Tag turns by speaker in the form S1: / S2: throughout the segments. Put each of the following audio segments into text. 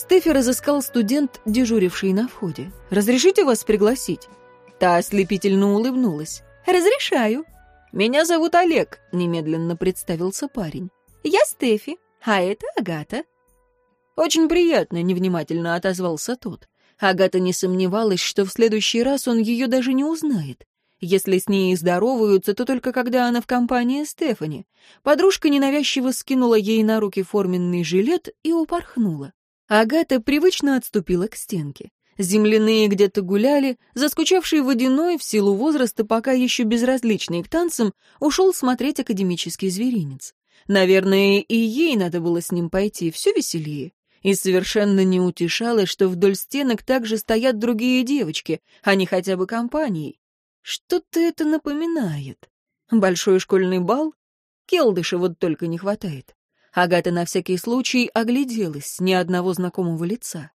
S1: Стефи разыскал студент, дежуривший на входе. «Разрешите вас пригласить?» Та ослепительно улыбнулась. «Разрешаю». «Меня зовут Олег», — немедленно представился парень. «Я Стефи, а это Агата». «Очень приятно», — невнимательно отозвался тот. Агата не сомневалась, что в следующий раз он ее даже не узнает. Если с ней здороваются, то только когда она в компании Стефани. Подружка ненавязчиво скинула ей на руки форменный жилет и упорхнула. Агата привычно отступила к стенке. Земляные где-то гуляли, заскучавший водяной в силу возраста, пока еще безразличный к танцам, ушел смотреть академический зверинец. Наверное, и ей надо было с ним пойти, все веселее. И совершенно не утешалось, что вдоль стенок также стоят другие девочки, а не хотя бы компанией. Что-то это напоминает. Большой школьный бал? Келдыша вот только не хватает. Агата на всякий случай огляделась, ни одного знакомого лица.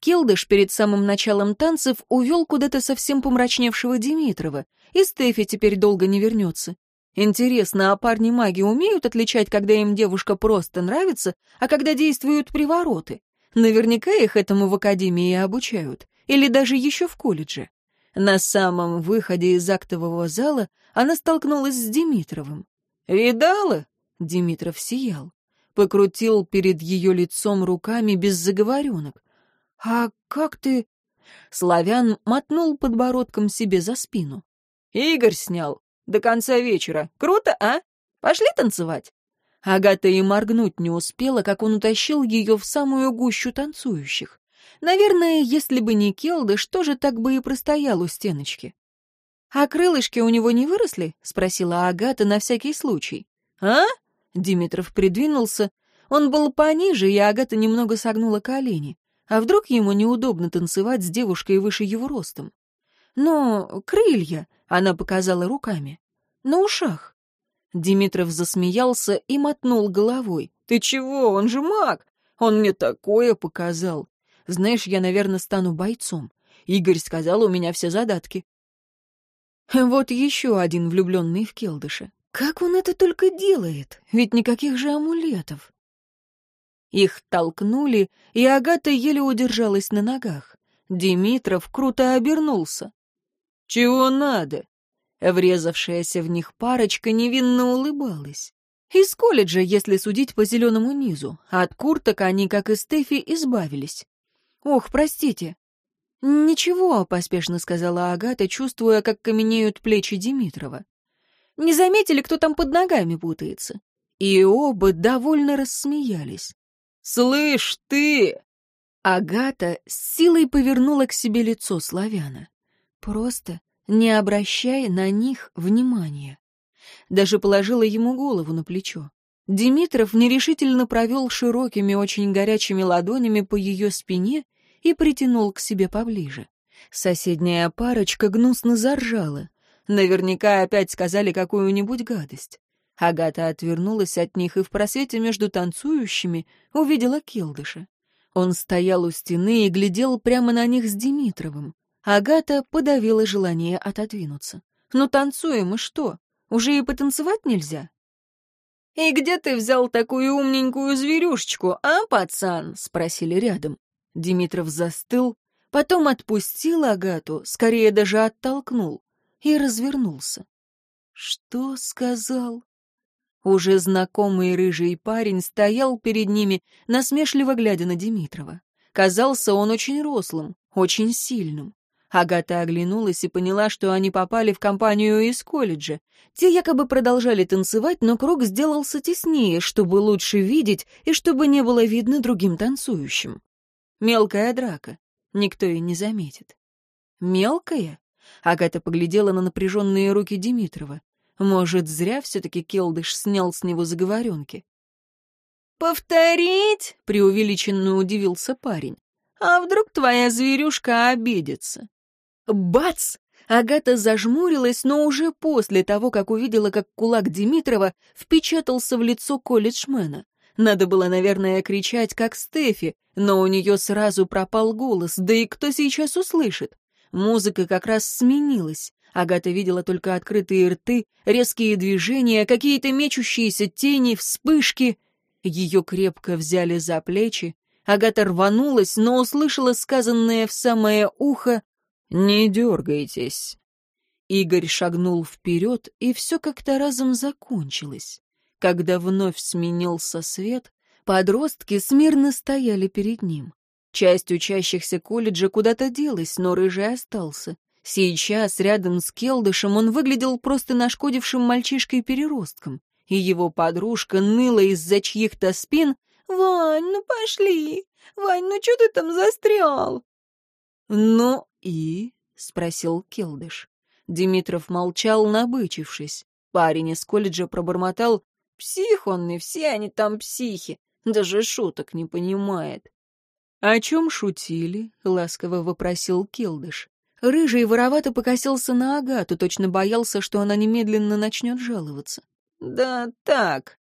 S1: Келдыш перед самым началом танцев увел куда-то совсем помрачневшего Димитрова, и Стефи теперь долго не вернется. Интересно, а парни-маги умеют отличать, когда им девушка просто нравится, а когда действуют привороты? Наверняка их этому в академии обучают, или даже еще в колледже. На самом выходе из актового зала она столкнулась с Димитровым. «Видала?» — Димитров сиял. Покрутил перед ее лицом руками без заговоренок. «А как ты...» Славян мотнул подбородком себе за спину. «Игорь снял. До конца вечера. Круто, а? Пошли танцевать?» Агата и моргнуть не успела, как он утащил ее в самую гущу танцующих. Наверное, если бы не Келдыш, тоже так бы и простоял у стеночки. «А крылышки у него не выросли?» — спросила Агата на всякий случай. «А?» — Димитров придвинулся. Он был пониже, и Агата немного согнула колени. А вдруг ему неудобно танцевать с девушкой выше его ростом? «Ну, крылья», — она показала руками. «На ушах». Димитров засмеялся и мотнул головой. «Ты чего? Он же маг! Он мне такое показал! Знаешь, я, наверное, стану бойцом. Игорь сказал, у меня все задатки. Вот еще один влюбленный в Келдыша. Как он это только делает? Ведь никаких же амулетов. Их толкнули, и Агата еле удержалась на ногах. Димитров круто обернулся. «Чего надо?» Врезавшаяся в них парочка невинно улыбалась. Из колледжа, если судить по зеленому низу. От курток они, как и Стефи, избавились. «Ох, простите». «Ничего», — поспешно сказала Агата, чувствуя, как каменеют плечи Димитрова. «Не заметили, кто там под ногами путается?» И оба довольно рассмеялись. «Слышь, ты!» Агата с силой повернула к себе лицо славяна. Просто не обращая на них внимания. Даже положила ему голову на плечо. Димитров нерешительно провел широкими, очень горячими ладонями по ее спине и притянул к себе поближе. Соседняя парочка гнусно заржала. Наверняка опять сказали какую-нибудь гадость. Агата отвернулась от них и в просвете между танцующими увидела Келдыша. Он стоял у стены и глядел прямо на них с Димитровым. Агата подавила желание отодвинуться. «Ну танцуем, и что? Уже и потанцевать нельзя?» «И где ты взял такую умненькую зверюшечку, а, пацан?» — спросили рядом. Димитров застыл, потом отпустил Агату, скорее даже оттолкнул, и развернулся. «Что сказал?» Уже знакомый рыжий парень стоял перед ними, насмешливо глядя на Димитрова. Казался он очень рослым, очень сильным. Агата оглянулась и поняла, что они попали в компанию из колледжа. Те якобы продолжали танцевать, но круг сделался теснее, чтобы лучше видеть и чтобы не было видно другим танцующим. Мелкая драка. Никто и не заметит. Мелкая? Агата поглядела на напряженные руки Димитрова. Может, зря все-таки Келдыш снял с него заговоренки. «Повторить?» — преувеличенно удивился парень. «А вдруг твоя зверюшка обидится?» Бац! Агата зажмурилась, но уже после того, как увидела, как кулак Димитрова впечатался в лицо колледжмена. Надо было, наверное, кричать, как Стефи, но у нее сразу пропал голос, да и кто сейчас услышит? Музыка как раз сменилась. Агата видела только открытые рты, резкие движения, какие-то мечущиеся тени, вспышки. Ее крепко взяли за плечи, Агата рванулась, но услышала сказанное в самое ухо «Не дергайтесь». Игорь шагнул вперед, и все как-то разом закончилось. Когда вновь сменился свет, подростки смирно стояли перед ним. Часть учащихся колледжа куда-то делась, но рыжий остался. Сейчас рядом с Келдышем он выглядел просто нашкодившим мальчишкой-переростком, и его подружка ныла из-за чьих-то спин «Вань, ну пошли! Вань, ну что ты там застрял?» «Ну и?» — спросил Келдыш. Димитров молчал, набычившись. Парень из колледжа пробормотал «Псих он, и все они там психи, даже шуток не понимает». «О чем шутили?» — ласково вопросил Келдыш. Рыжий воровато покосился на Агату, точно боялся, что она немедленно начнет жаловаться. «Да так».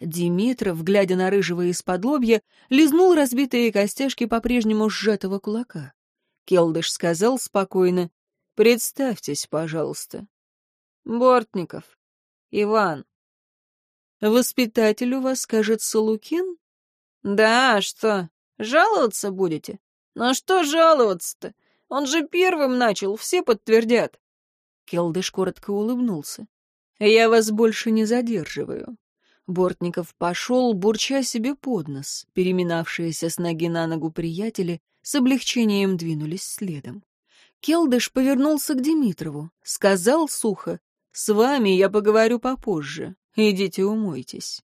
S1: Димитров, глядя на Рыжего из-под лобья, лизнул разбитые костяшки по-прежнему сжатого кулака. Келдыш сказал спокойно, «Представьтесь, пожалуйста». «Бортников. Иван». «Воспитатель у вас, кажется, Лукин?» «Да, а что, жаловаться будете? Ну что жаловаться-то? Он же первым начал, все подтвердят. Келдыш коротко улыбнулся. «Я вас больше не задерживаю». Бортников пошел, бурча себе под нос. Переминавшиеся с ноги на ногу приятели с облегчением двинулись следом. Келдыш повернулся к Димитрову, сказал сухо, «С вами я поговорю попозже. Идите умойтесь».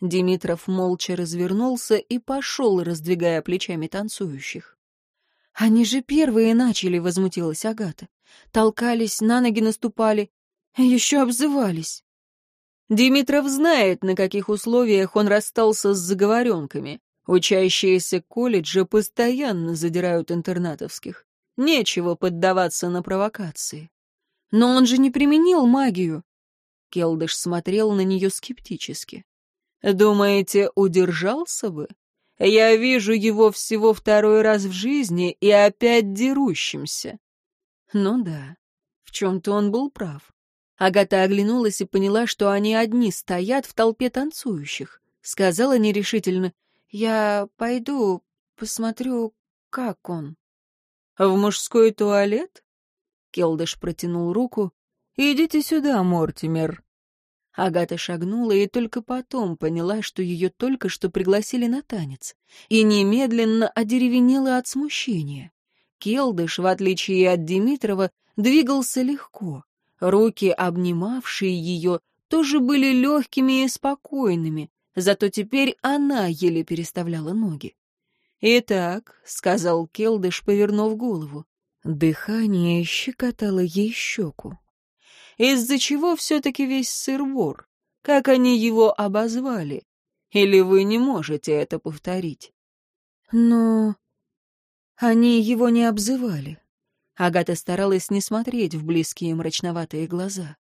S1: Димитров молча развернулся и пошел, раздвигая плечами танцующих. «Они же первые начали», — возмутилась Агата. «Толкались, на ноги наступали, еще обзывались». Димитров знает, на каких условиях он расстался с заговоренками. Учащиеся колледжа постоянно задирают интернатовских. Нечего поддаваться на провокации. Но он же не применил магию. Келдыш смотрел на нее скептически. Думаете, удержался бы? Я вижу его всего второй раз в жизни и опять дерущимся. Ну да, в чем-то он был прав. Агата оглянулась и поняла, что они одни стоят в толпе танцующих. Сказала нерешительно, «Я пойду, посмотрю, как он». «В мужской туалет?» Келдыш протянул руку. «Идите сюда, Мортимер». Агата шагнула и только потом поняла, что ее только что пригласили на танец, и немедленно одеревенела от смущения. Келдыш, в отличие от Димитрова, двигался легко. Руки, обнимавшие ее, тоже были легкими и спокойными, зато теперь она еле переставляла ноги. «Итак», — сказал Келдыш, повернув голову, дыхание щекотало ей щеку из-за чего все-таки весь сыр-бор? Как они его обозвали? Или вы не можете это повторить? Но они его не обзывали. Агата старалась не смотреть в близкие мрачноватые глаза.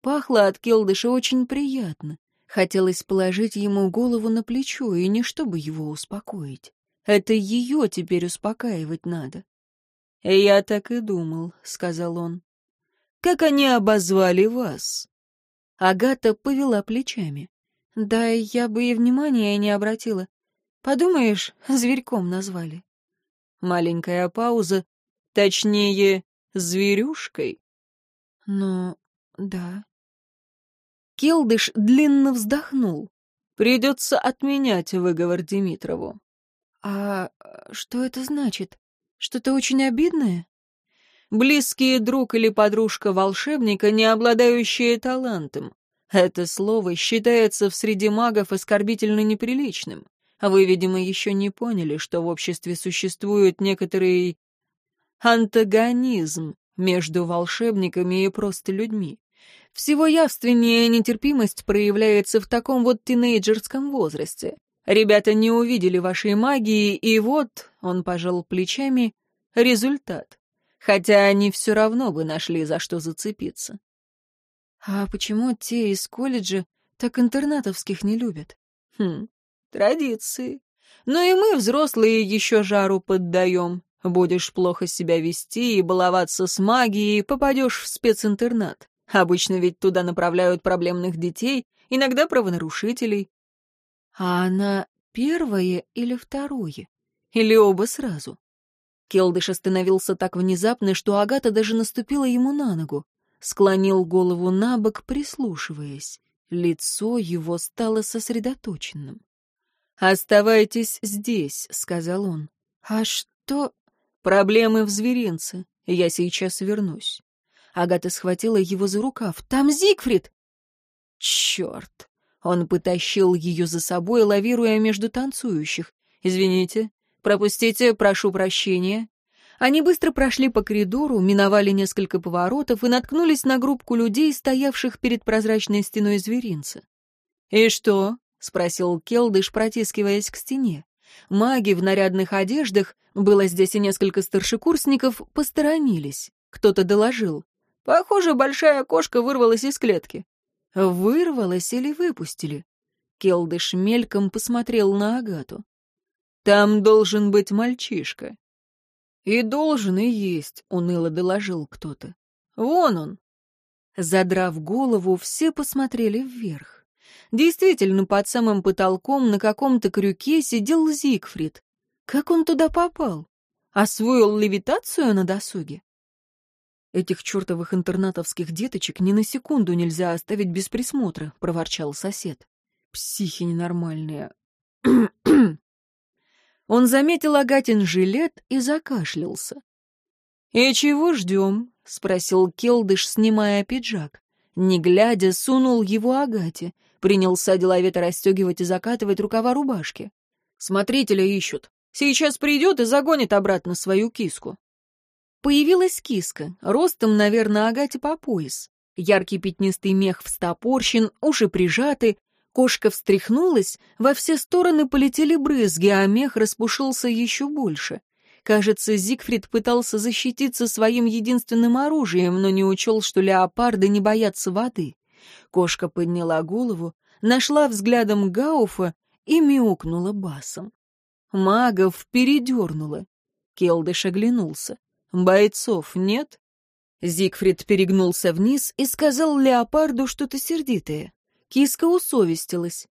S1: Пахло от Келдыша очень приятно. Хотелось положить ему голову на плечо, и не чтобы его успокоить. Это ее теперь успокаивать надо. «Я так и думал», — сказал он. Как они обозвали вас?» Агата повела плечами. «Да я бы и внимания не обратила. Подумаешь, зверьком назвали». Маленькая пауза. Точнее, зверюшкой. «Ну, да». Келдыш длинно вздохнул. «Придется отменять выговор Димитрову». «А что это значит? Что-то очень обидное?» Близкий друг или подружка волшебника, не обладающие талантом. Это слово считается в среде магов оскорбительно неприличным. Вы, видимо, еще не поняли, что в обществе существует некоторый антагонизм между волшебниками и просто людьми. Всего явственнее нетерпимость проявляется в таком вот тинейджерском возрасте. Ребята не увидели вашей магии, и вот, он пожал плечами, результат хотя они все равно бы нашли, за что зацепиться. А почему те из колледжа так интернатовских не любят? Хм, традиции. Но и мы, взрослые, еще жару поддаем. Будешь плохо себя вести и баловаться с магией, попадешь в специнтернат. Обычно ведь туда направляют проблемных детей, иногда правонарушителей. А она первое или второе? Или оба сразу? Келдыш остановился так внезапно, что Агата даже наступила ему на ногу. Склонил голову на бок, прислушиваясь. Лицо его стало сосредоточенным. «Оставайтесь здесь», — сказал он. «А что?» «Проблемы в зверинце. Я сейчас вернусь». Агата схватила его за рукав. «Там Зигфрид!» «Черт!» Он потащил ее за собой, лавируя между танцующих. «Извините, пропустите, прошу прощения». Они быстро прошли по коридору, миновали несколько поворотов и наткнулись на группку людей, стоявших перед прозрачной стеной зверинца. «И что?» — спросил Келдыш, протискиваясь к стене. Маги в нарядных одеждах, было здесь и несколько старшекурсников, посторонились. Кто-то доложил. «Похоже, большая кошка вырвалась из клетки». Вырвалась или выпустили? Келдыш мельком посмотрел на Агату. «Там должен быть мальчишка». «И должен, и есть», — уныло доложил кто-то. «Вон он». Задрав голову, все посмотрели вверх. Действительно, под самым потолком на каком-то крюке сидел Зигфрид. Как он туда попал? Освоил левитацию на досуге? «Этих чертовых интернатовских деточек ни на секунду нельзя оставить без присмотра», — проворчал сосед. «Психи ненормальные». Он заметил Агатин жилет и закашлялся. «И чего ждем?» — спросил Келдыш, снимая пиджак. Не глядя, сунул его Агате, принялся деловито расстегивать и закатывать рукава рубашки. «Смотрителя ищут. Сейчас придет и загонит обратно свою киску». Появилась киска, ростом, наверное, Агате по пояс. Яркий пятнистый мех встопорщен, уши прижаты. Кошка встряхнулась, во все стороны полетели брызги, а мех распушился еще больше. Кажется, Зигфрид пытался защититься своим единственным оружием, но не учел, что леопарды не боятся воды. Кошка подняла голову, нашла взглядом Гауфа и мяукнула басом. Магов передернула. Келдыш оглянулся. «Бойцов нет?» Зигфрид перегнулся вниз и сказал леопарду что-то сердитое. Киска усовестилась.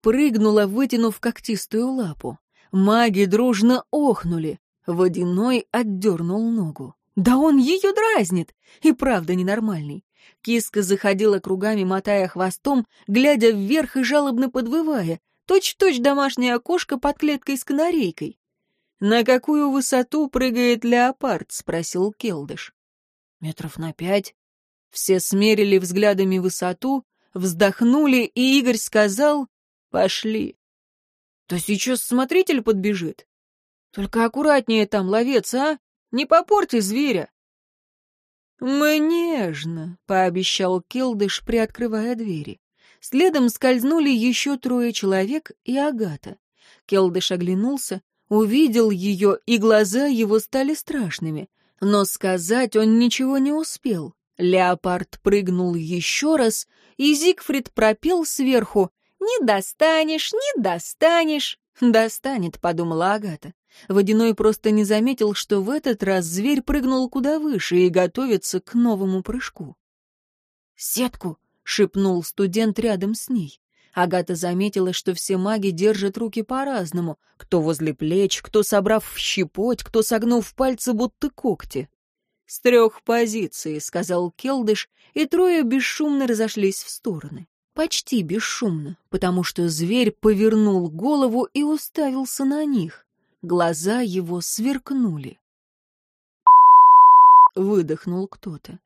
S1: Прыгнула, вытянув когтистую лапу. Маги дружно охнули. Водяной отдернул ногу. «Да он ее дразнит!» И правда ненормальный. Киска заходила кругами, мотая хвостом, глядя вверх и жалобно подвывая. Точь-точь домашняя кошка под клеткой с канарейкой. «На какую высоту прыгает леопард?» — спросил Келдыш. «Метров на пять». Все смерили взглядами высоту, вздохнули, и Игорь сказал «Пошли». «Да сейчас смотритель подбежит. Только аккуратнее там, ловец, а? Не попорти зверя». «Мы нежно», — пообещал Келдыш, приоткрывая двери. Следом скользнули еще трое человек и Агата. Келдыш оглянулся, увидел ее, и глаза его стали страшными. Но сказать он ничего не успел. Леопард прыгнул еще раз, и Зигфрид пропел сверху «Не достанешь, не достанешь». «Достанет», — подумала Агата. Водяной просто не заметил, что в этот раз зверь прыгнул куда выше и готовится к новому прыжку. «Сетку!» — шепнул студент рядом с ней. Агата заметила, что все маги держат руки по-разному, кто возле плеч, кто собрав в щепоть, кто согнув пальцы, будто когти. «С трех позиций», — сказал Келдыш, и трое бесшумно разошлись в стороны. Почти бесшумно, потому что зверь повернул голову и уставился на них. Глаза его сверкнули. Выдохнул кто-то.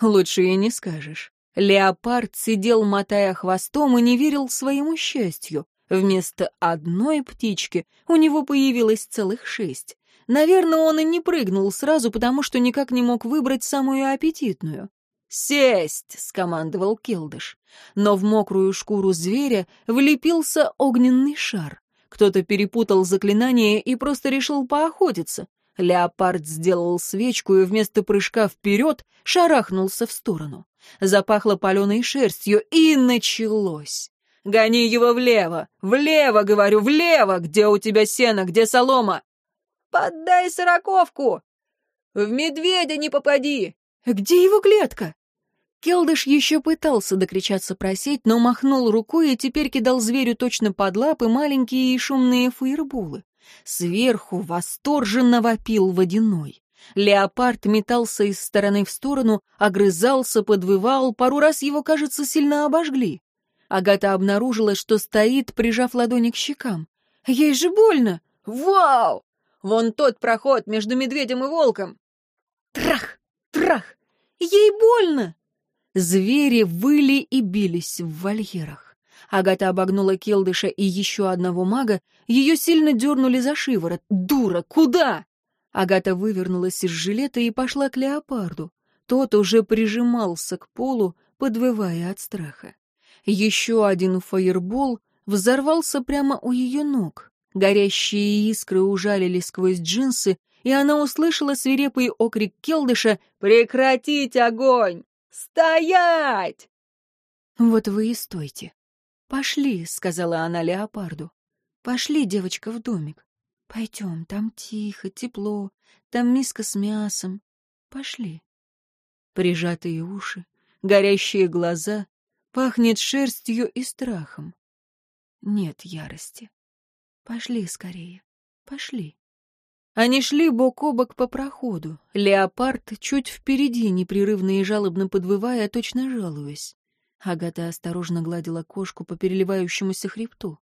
S1: Лучше и не скажешь. Леопард сидел, мотая хвостом, и не верил своему счастью. Вместо одной птички у него появилось целых шесть. Наверное, он и не прыгнул сразу, потому что никак не мог выбрать самую аппетитную. «Сесть!» — скомандовал Келдыш. Но в мокрую шкуру зверя влепился огненный шар. Кто-то перепутал заклинание и просто решил поохотиться. Леопард сделал свечку и вместо прыжка вперед шарахнулся в сторону. Запахло паленой шерстью, и началось. «Гони его влево! Влево, говорю, влево! Где у тебя сено, где солома?» «Поддай сороковку!» «В медведя не попади!» «Где его клетка?» Келдыш еще пытался докричаться просить, но махнул рукой и теперь кидал зверю точно под лапы маленькие и шумные фаербулы. Сверху восторженно вопил водяной. Леопард метался из стороны в сторону, огрызался, подвывал, пару раз его, кажется, сильно обожгли. Агата обнаружила, что стоит, прижав ладони к щекам. «Ей же больно! Вау! Вон тот проход между медведем и волком!» Трах! Трах! Ей больно! Звери выли и бились в вольерах. Агата обогнула Келдыша и еще одного мага, ее сильно дернули за шиворот. «Дура! Куда?» Агата вывернулась из жилета и пошла к леопарду. Тот уже прижимался к полу, подвывая от страха. Еще один фаербол взорвался прямо у ее ног. Горящие искры ужалили сквозь джинсы, и она услышала свирепый окрик Келдыша «Прекратить огонь! Стоять!» «Вот вы и стойте. Пошли», — сказала она леопарду. «Пошли, девочка, в домик. Пойдем, там тихо, тепло, там миска с мясом. Пошли». Прижатые уши, горящие глаза, Пахнет шерстью и страхом. Нет ярости. Пошли скорее. Пошли. Они шли бок о бок по проходу. Леопард чуть впереди, непрерывно и жалобно подвывая, точно жалуясь. Агата осторожно гладила кошку по переливающемуся хребту.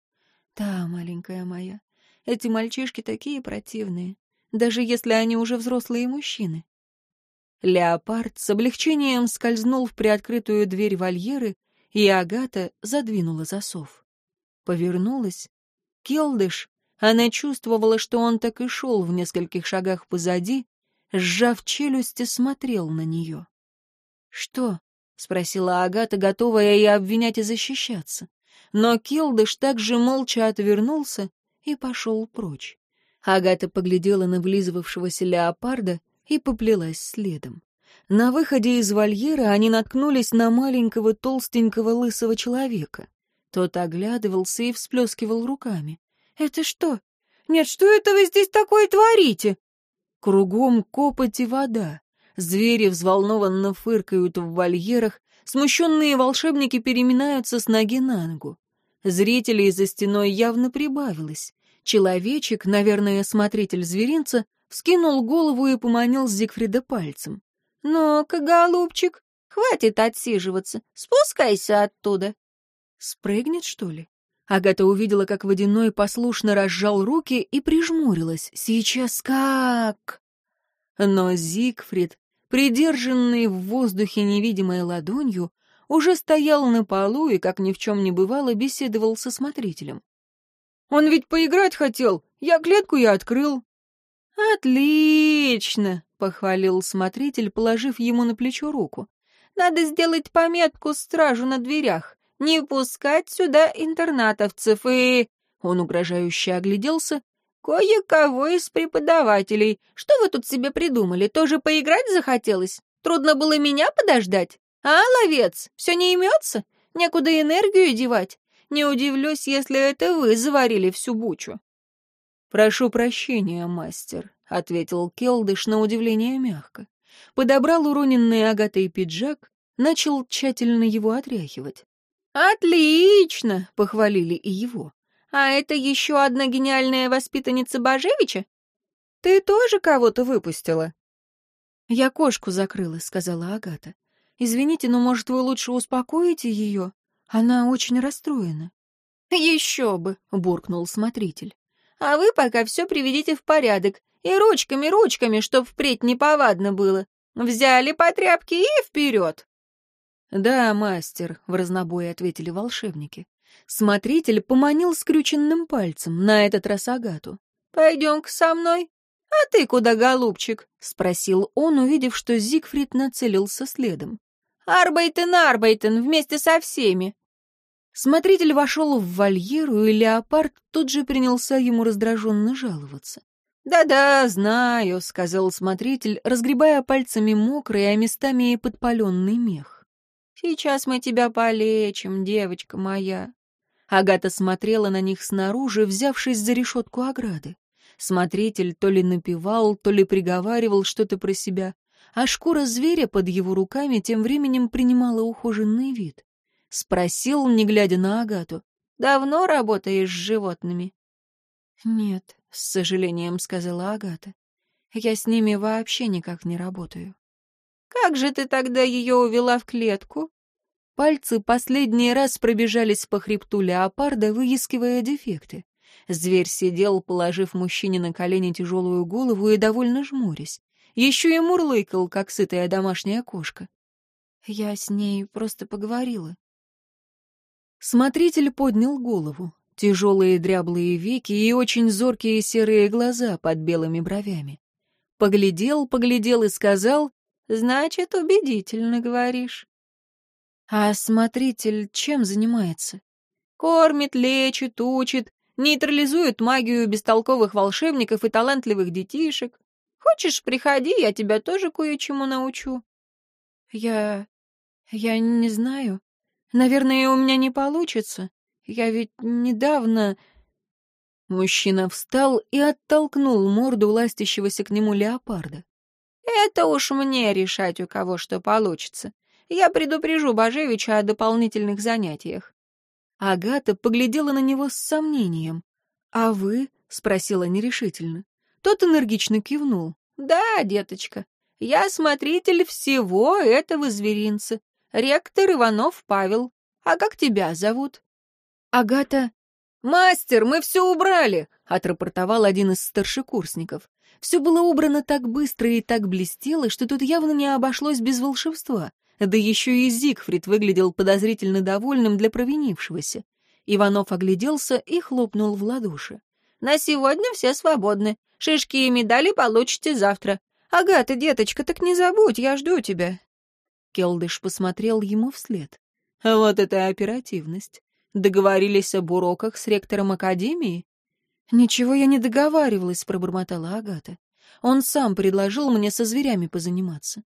S1: «Да, маленькая моя, эти мальчишки такие противные, даже если они уже взрослые мужчины». Леопард с облегчением скользнул в приоткрытую дверь вольеры и Агата задвинула засов. Повернулась. Келдыш, она чувствовала, что он так и шел в нескольких шагах позади, сжав челюсти, смотрел на нее. «Что?» — спросила Агата, готовая и обвинять, и защищаться. Но Келдыш также молча отвернулся и пошел прочь. Агата поглядела на влизывавшегося леопарда и поплелась следом. На выходе из вольера они наткнулись на маленького толстенького лысого человека. Тот оглядывался и всплескивал руками. «Это что? Нет, что это вы здесь такое творите?» Кругом копоть и вода. Звери взволнованно фыркают в вольерах, смущенные волшебники переминаются с ноги на ногу. Зрителей за стеной явно прибавилось. Человечек, наверное, смотритель зверинца, вскинул голову и поманил Зигфрида пальцем. «Ну-ка, голубчик, хватит отсиживаться, спускайся оттуда». «Спрыгнет, что ли?» Агата увидела, как водяной послушно разжал руки и прижмурилась. «Сейчас как?» Но Зигфрид, придержанный в воздухе невидимой ладонью, уже стоял на полу и, как ни в чем не бывало, беседовал со смотрителем. «Он ведь поиграть хотел, я клетку и открыл». «Отлично!» — похвалил смотритель, положив ему на плечо руку. «Надо сделать пометку стражу на дверях. Не пускать сюда интернатовцев и...» Он угрожающе огляделся. «Кое-кого из преподавателей. Что вы тут себе придумали? Тоже поиграть захотелось? Трудно было меня подождать? А, ловец, все не имется? Некуда энергию девать? Не удивлюсь, если это вы заварили всю бучу». «Прошу прощения, мастер», — ответил Келдыш на удивление мягко. Подобрал уроненный агатой пиджак, начал тщательно его отряхивать. «Отлично!» — похвалили и его. «А это еще одна гениальная воспитанница Бажевича? Ты тоже кого-то выпустила?» «Я кошку закрыла», — сказала Агата. «Извините, но, может, вы лучше успокоите ее? Она очень расстроена». «Еще бы!» — буркнул смотритель. «А вы пока все приведите в порядок и ручками, ручками, чтоб впредь неповадно было. Взяли по тряпке и вперед. «Да, мастер», — в разнобой ответили волшебники. Смотритель поманил скрюченным пальцем, на этот раз Агату. «Пойдем-ка со мной». «А ты куда, голубчик?» — спросил он, увидев, что Зигфрид нацелился следом. «Арбайтен, Арбайтен, вместе со всеми». Смотритель вошел в вольеру, и леопард тут же принялся ему раздраженно жаловаться. «Да-да, знаю», — сказал смотритель, разгребая пальцами мокрый, а местами и подпаленный мех. «Сейчас мы тебя полечим, девочка моя». Агата смотрела на них снаружи, взявшись за решетку ограды. Смотритель то ли напевал, то ли приговаривал что-то про себя, а шкура зверя под его руками тем временем принимала ухоженный вид. Спросил, не глядя на Агату, «Давно работаешь с животными?» «Нет», — с сожалением сказала Агата. «Я с ними вообще никак не работаю». «Как же ты тогда ее увела в клетку?» Пальцы последний раз пробежались по хребту леопарда, выискивая дефекты. Зверь сидел, положив мужчине на колени тяжелую голову и довольно жмурясь. Еще и мурлыкал, как сытая домашняя кошка. Я с ней просто поговорила. Смотритель поднял голову. Тяжелые дряблые веки и очень зоркие серые глаза под белыми бровями. Поглядел, поглядел и сказал, «Значит, убедительно говоришь». А смотритель чем занимается? Кормит, лечит, учит, нейтрализует магию бестолковых волшебников и талантливых детишек. Хочешь, приходи, я тебя тоже кое-чему научу. Я... я не знаю. Наверное, у меня не получится. Я ведь недавно... Мужчина встал и оттолкнул морду ластящегося к нему леопарда. «Это уж мне решать, у кого что получится. Я предупрежу Божевича о дополнительных занятиях». Агата поглядела на него с сомнением. «А вы?» — спросила нерешительно. Тот энергично кивнул. «Да, деточка, я смотритель всего этого зверинца. Ректор Иванов Павел. А как тебя зовут?» «Агата...» «Мастер, мы все убрали!» — отрапортовал один из старшекурсников. Все было убрано так быстро и так блестело, что тут явно не обошлось без волшебства. Да еще и Зигфрид выглядел подозрительно довольным для провинившегося. Иванов огляделся и хлопнул в ладоши. «На сегодня все свободны. Шишки и медали получите завтра. Агата, деточка, так не забудь, я жду тебя». Келдыш посмотрел ему вслед. «Вот это оперативность. Договорились об уроках с ректором академии?» «Ничего я не договаривалась», — пробормотала Агата. «Он сам предложил мне со зверями позаниматься».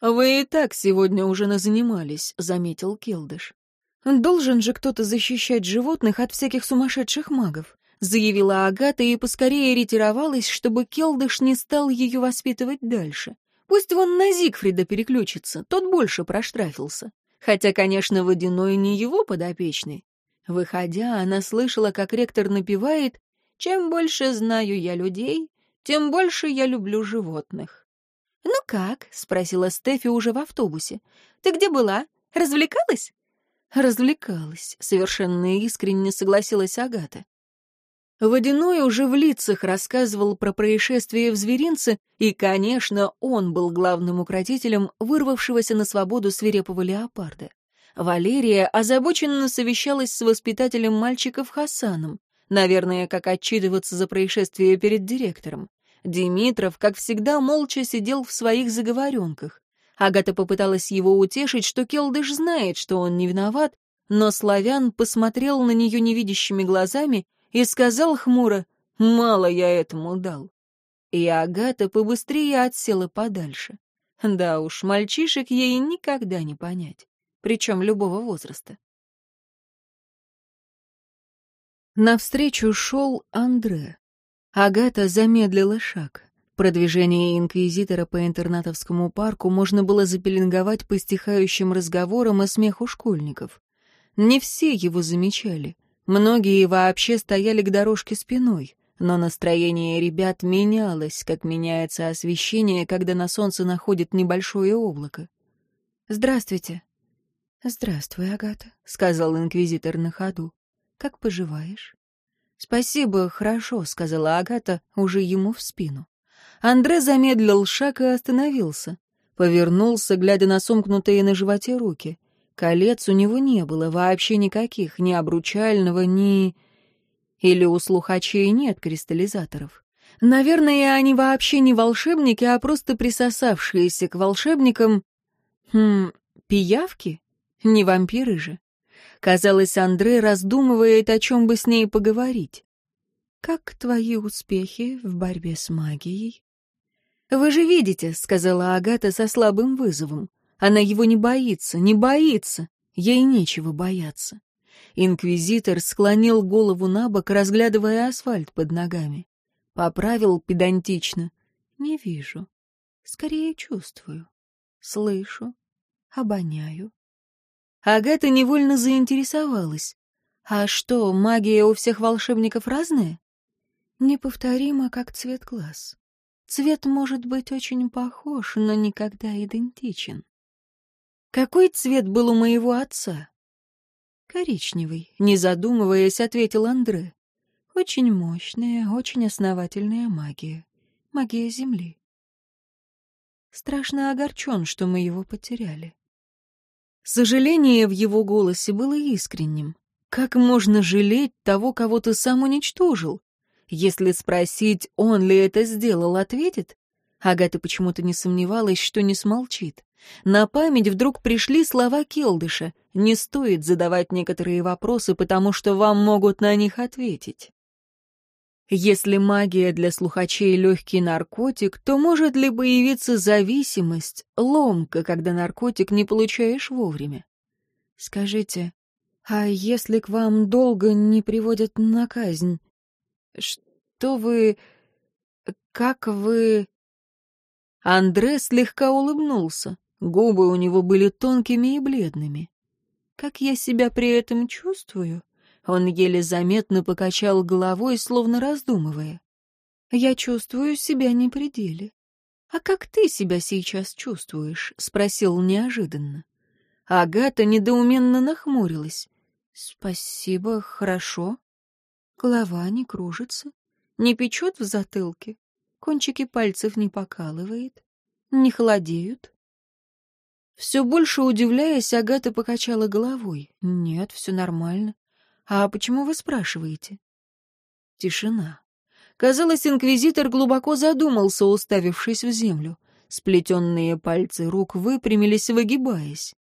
S1: «Вы и так сегодня уже назанимались», — заметил Келдыш. «Должен же кто-то защищать животных от всяких сумасшедших магов», — заявила Агата и поскорее ретировалась, чтобы Келдыш не стал ее воспитывать дальше. Пусть вон на Зигфрида переключится, тот больше проштрафился. Хотя, конечно, Водяной не его подопечный. Выходя, она слышала, как ректор напевает «Чем больше знаю я людей, тем больше я люблю животных». «Ну как?» — спросила Стефи уже в автобусе. «Ты где была? Развлекалась?» «Развлекалась», — совершенно искренне согласилась Агата. Водяной уже в лицах рассказывал про происшествие в зверинце, и, конечно, он был главным укротителем вырвавшегося на свободу свирепого леопарда. Валерия озабоченно совещалась с воспитателем мальчиков Хасаном, наверное, как отчитываться за происшествие перед директором. Димитров, как всегда, молча сидел в своих заговоренках. Агата попыталась его утешить, что Келдыш знает, что он не виноват, но славян посмотрел на нее невидящими глазами и сказал хмуро «Мало я этому дал». И Агата побыстрее отсела подальше. Да уж, мальчишек ей никогда не понять, причем любого возраста. Навстречу шел Андре. Агата замедлила шаг. Продвижение инквизитора по интернатовскому парку можно было запеленговать по стихающим разговорам и смеху школьников. Не все его замечали. Многие вообще стояли к дорожке спиной, но настроение ребят менялось, как меняется освещение, когда на солнце находит небольшое облако. «Здравствуйте». «Здравствуй, Агата», — сказал инквизитор на ходу. «Как поживаешь?» «Спасибо, хорошо», — сказала Агата уже ему в спину. Андре замедлил шаг и остановился. Повернулся, глядя на сомкнутые на животе руки. Колец у него не было, вообще никаких, ни обручального, ни... Или у слухачей нет кристаллизаторов. Наверное, они вообще не волшебники, а просто присосавшиеся к волшебникам... Хм, пиявки? Не вампиры же. Казалось, Андре раздумывает, о чем бы с ней поговорить. «Как твои успехи в борьбе с магией?» «Вы же видите», — сказала Агата со слабым вызовом. «Она его не боится, не боится. Ей нечего бояться». Инквизитор склонил голову на бок, разглядывая асфальт под ногами. Поправил педантично. «Не вижу. Скорее чувствую. Слышу. Обоняю. Агата невольно заинтересовалась. «А что, магия у всех волшебников разная?» Неповторимо, как цвет глаз. Цвет может быть очень похож, но никогда идентичен. Какой цвет был у моего отца? Коричневый, не задумываясь, ответил Андре. Очень мощная, очень основательная магия. Магия Земли. Страшно огорчен, что мы его потеряли. Сожаление в его голосе было искренним. Как можно жалеть того, кого ты сам уничтожил? Если спросить, он ли это сделал, ответит. Агата почему-то не сомневалась, что не смолчит. На память вдруг пришли слова Келдыша. Не стоит задавать некоторые вопросы, потому что вам могут на них ответить. Если магия для слухачей легкий наркотик, то может ли появиться зависимость, ломка, когда наркотик не получаешь вовремя? Скажите, а если к вам долго не приводят на казнь, что вы... как вы...» Андре слегка улыбнулся. Губы у него были тонкими и бледными. «Как я себя при этом чувствую?» Он еле заметно покачал головой, словно раздумывая. «Я чувствую себя не при деле». «А как ты себя сейчас чувствуешь?» — спросил неожиданно. Агата недоуменно нахмурилась. «Спасибо, хорошо». Голова не кружится, не печет в затылке, кончики пальцев не покалывает, не холодеют. Все больше удивляясь, Агата покачала головой. «Нет, все нормально. А почему вы спрашиваете?» Тишина. Казалось, инквизитор глубоко задумался, уставившись в землю. Сплетенные пальцы рук выпрямились, выгибаясь.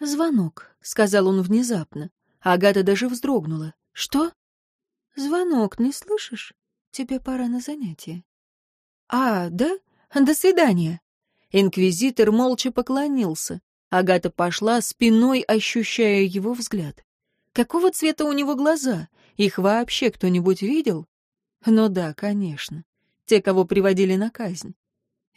S1: «Звонок», — сказал он внезапно. Агата даже вздрогнула. «Что?» «Звонок, не слышишь? Тебе пора на занятие». «А, да? До свидания». Инквизитор молча поклонился. Агата пошла, спиной ощущая его взгляд. Какого цвета у него глаза? Их вообще кто-нибудь видел? Ну да, конечно. Те, кого приводили на казнь.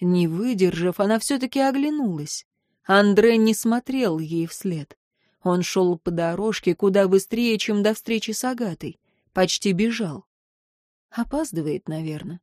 S1: Не выдержав, она все-таки оглянулась. Андре не смотрел ей вслед. Он шел по дорожке куда быстрее, чем до встречи с Агатой почти бежал. Опаздывает, наверное.